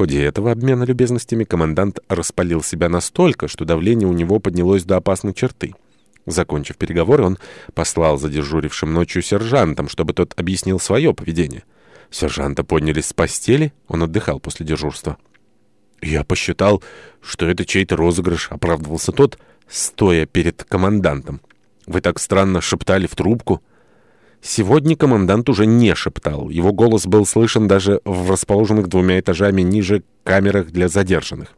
ходе этого обмена любезностями командант распалил себя настолько, что давление у него поднялось до опасной черты. Закончив переговоры, он послал за дежурившим ночью сержантом, чтобы тот объяснил свое поведение. Сержанта поднялись с постели, он отдыхал после дежурства. «Я посчитал, что это чей-то розыгрыш», — оправдывался тот, стоя перед командантом. «Вы так странно шептали в трубку». Сегодня командант уже не шептал. Его голос был слышен даже в расположенных двумя этажами ниже камерах для задержанных.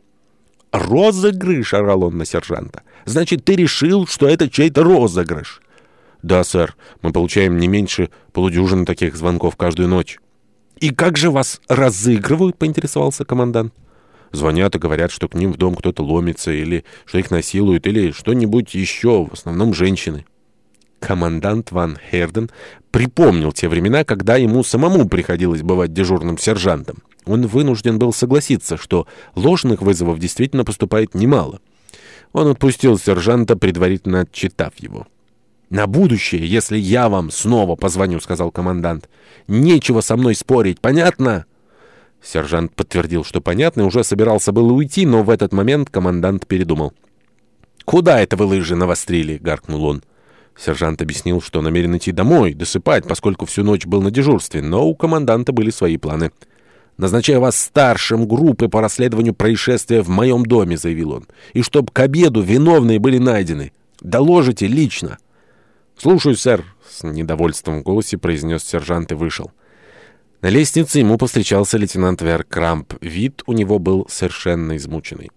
«Розыгрыш!» — орал он на сержанта. «Значит, ты решил, что это чей-то розыгрыш?» «Да, сэр. Мы получаем не меньше полудюжины таких звонков каждую ночь». «И как же вас разыгрывают?» — поинтересовался командант. Звонят и говорят, что к ним в дом кто-то ломится, или что их насилуют, или что-нибудь еще, в основном женщины. Командант Ван Херден припомнил те времена, когда ему самому приходилось бывать дежурным сержантом. Он вынужден был согласиться, что ложных вызовов действительно поступает немало. Он отпустил сержанта, предварительно отчитав его. «На будущее, если я вам снова позвоню», — сказал командант. «Нечего со мной спорить, понятно?» Сержант подтвердил, что понятно, и уже собирался было уйти, но в этот момент командант передумал. «Куда это вы лыжи навострили?» — гаркнул он. Сержант объяснил, что намерен идти домой, досыпать, поскольку всю ночь был на дежурстве, но у команданта были свои планы. «Назначаю вас старшим группы по расследованию происшествия в моем доме», — заявил он, «и чтоб к обеду виновные были найдены. Доложите лично». «Слушаюсь, сэр», — с недовольством в голосе произнес сержант и вышел. На лестнице ему повстречался лейтенант Веркрамп. Вид у него был совершенно измученный.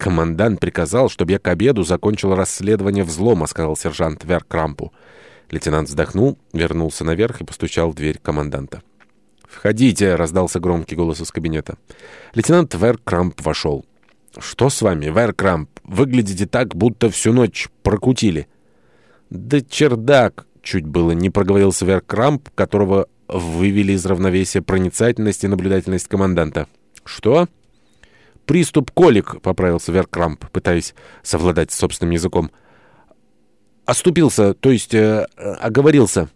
«Командант приказал, чтобы я к обеду закончил расследование взлома», — сказал сержант Веркрампу. Лейтенант вздохнул, вернулся наверх и постучал в дверь команданта. «Входите!» — раздался громкий голос из кабинета. Лейтенант Веркрамп вошел. «Что с вами, Веркрамп? Выглядите так, будто всю ночь прокутили». «Да чердак!» — чуть было не проговорился Веркрамп, которого вывели из равновесия проницательность и наблюдательность команданта. «Что?» приступ колик», — поправился Веркрамп, пытаясь совладать с собственным языком. «Оступился, то есть э, оговорился».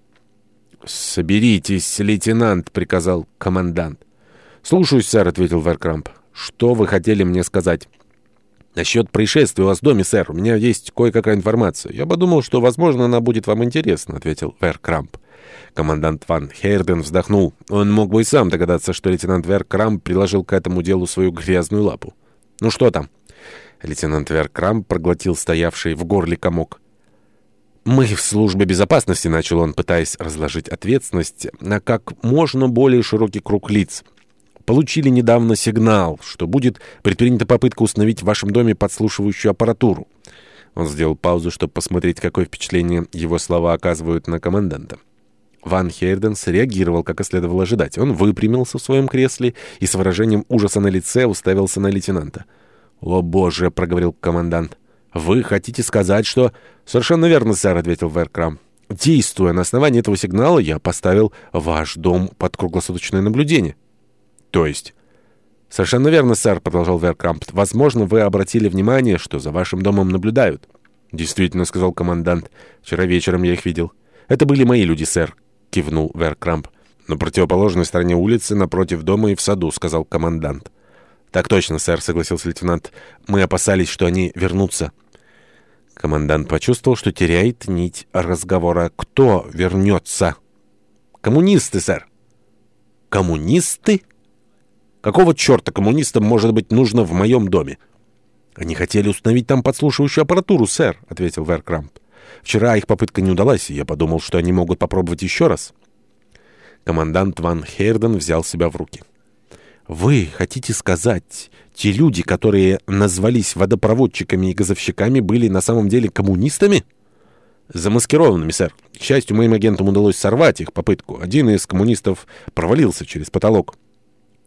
«Соберитесь, лейтенант», — приказал командант. «Слушаюсь, сэр», — ответил Веркрамп. «Что вы хотели мне сказать?» «Насчет происшествия у вас в доме, сэр. У меня есть кое-какая информация. Я подумал, что, возможно, она будет вам интересна», — ответил Веркрамп. Командант Ван Хейрден вздохнул. Он мог бы и сам догадаться, что лейтенант Веркрам приложил к этому делу свою грязную лапу. «Ну что там?» Лейтенант Веркрам проглотил стоявший в горле комок. «Мы в службе безопасности», — начал он, пытаясь разложить ответственность на как можно более широкий круг лиц. «Получили недавно сигнал, что будет предпринята попытка установить в вашем доме подслушивающую аппаратуру». Он сделал паузу, чтобы посмотреть, какое впечатление его слова оказывают на команданта. Ван Хейрден среагировал, как и следовало ожидать. Он выпрямился в своем кресле и с выражением ужаса на лице уставился на лейтенанта. «О, боже!» — проговорил командант. «Вы хотите сказать, что...» «Совершенно верно, сэр», — ответил Веркрам. «Действуя на основании этого сигнала, я поставил ваш дом под круглосуточное наблюдение». «То есть...» «Совершенно верно, сэр», — продолжал Веркрампт. «Возможно, вы обратили внимание, что за вашим домом наблюдают». «Действительно», — сказал командант. «Вчера вечером я их видел». «Это были мои люди, сэр кивнул Веркрамп. «На противоположной стороне улицы, напротив дома и в саду», — сказал командант. «Так точно, сэр», — согласился лейтенант. «Мы опасались, что они вернутся». Командант почувствовал, что теряет нить разговора. «Кто вернется?» «Коммунисты, сэр». «Коммунисты? Какого черта коммунистам, может быть, нужно в моем доме?» «Они хотели установить там подслушивающую аппаратуру, сэр», — ответил Веркрамп. Вчера их попытка не удалась, и я подумал, что они могут попробовать еще раз. Командант Ван Хейрден взял себя в руки. «Вы хотите сказать, те люди, которые назвались водопроводчиками и газовщиками, были на самом деле коммунистами?» «Замаскированными, сэр. К счастью, моим агентам удалось сорвать их попытку. Один из коммунистов провалился через потолок».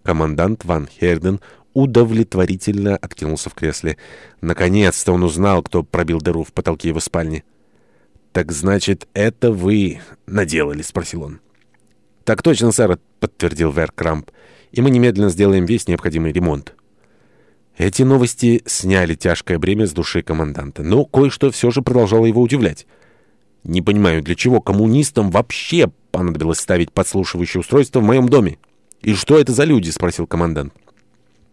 Командант Ван Херден удовлетворительно откинулся в кресле. Наконец-то он узнал, кто пробил дыру в потолке его спальни. «Так значит, это вы наделали?» — спросил он. «Так точно, сэр», — подтвердил Веркрамп. «И мы немедленно сделаем весь необходимый ремонт». Эти новости сняли тяжкое бремя с души команданта, но кое-что все же продолжало его удивлять. «Не понимаю, для чего коммунистам вообще понадобилось ставить подслушивающее устройство в моем доме?» «И что это за люди?» — спросил командант.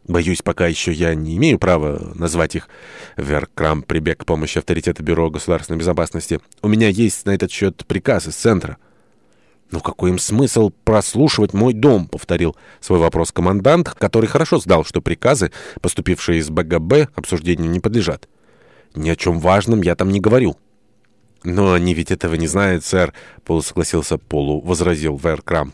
Боюсь, пока еще я не имею права назвать их. Веркрам прибег к помощи авторитета Бюро государственной безопасности. У меня есть на этот счет приказ из центра. «Ну какой им смысл прослушивать мой дом?» — повторил свой вопрос командант, который хорошо знал, что приказы, поступившие из БГБ, обсуждению не подлежат. «Ни о чем важном я там не говорю». «Но они ведь этого не знают, сэр», — полусогласился Полу, — возразил Веркрам.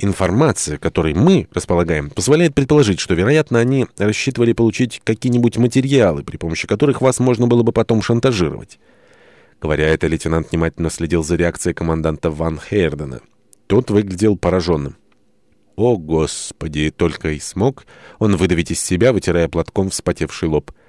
Информация, которой мы располагаем, позволяет предположить, что, вероятно, они рассчитывали получить какие-нибудь материалы, при помощи которых вас можно было бы потом шантажировать. Говоря это, лейтенант внимательно следил за реакцией команданта Ван Хейрдена. Тот выглядел пораженным. «О, Господи!» — только и смог он выдавить из себя, вытирая платком вспотевший лоб —